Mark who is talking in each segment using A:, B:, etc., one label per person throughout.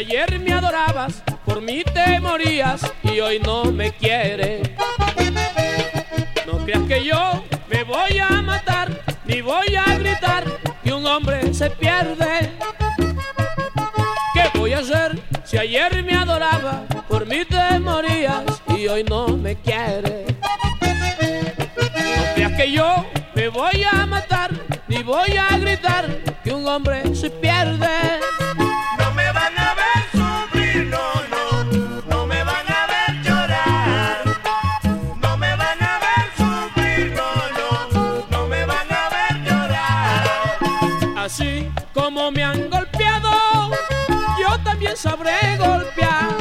A: ayer me adorabas, por mí te morías y hoy no me quieres. No creas que yo me voy a matar, ni voy a gritar que un hombre se pierde. ¿Qué voy a hacer si ayer me adoraba, por mí te morías y hoy no me quieres? No creas que yo me voy a matar, ni voy a gritar que un hombre se pierde. Así como me han golpeado, yo también sabré golpear.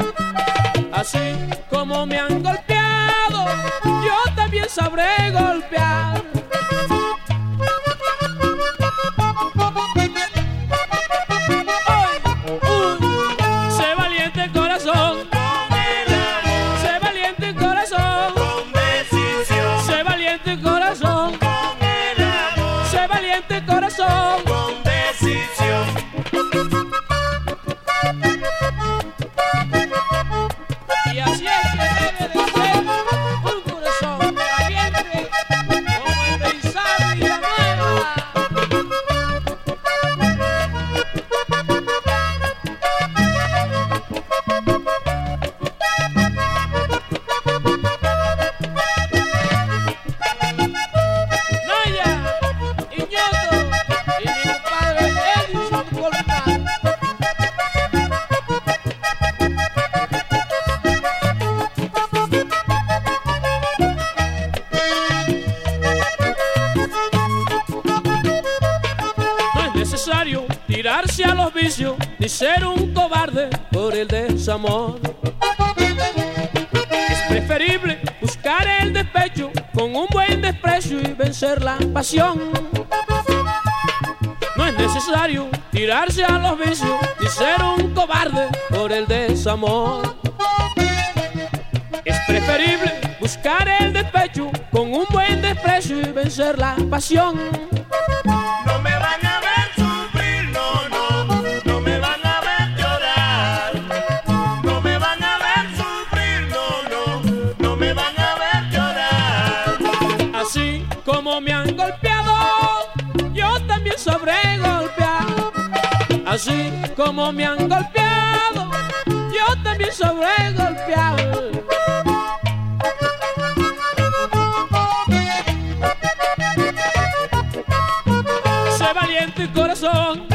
A: Así como me han golpeado, yo también sabré golpear. Tirarse a los vicios ni ser un cobarde por el desamor. Es preferible buscar el despecho con un buen desprecio y vencer la pasión. No es necesario tirarse a los vicios ni ser un cobarde por el desamor. Es preferible buscar el despecho con un buen desprecio y vencer la pasión.
B: No me
A: sabré golpear. Así como me han golpeado, yo también sabré golpear. Sé valiente corazón,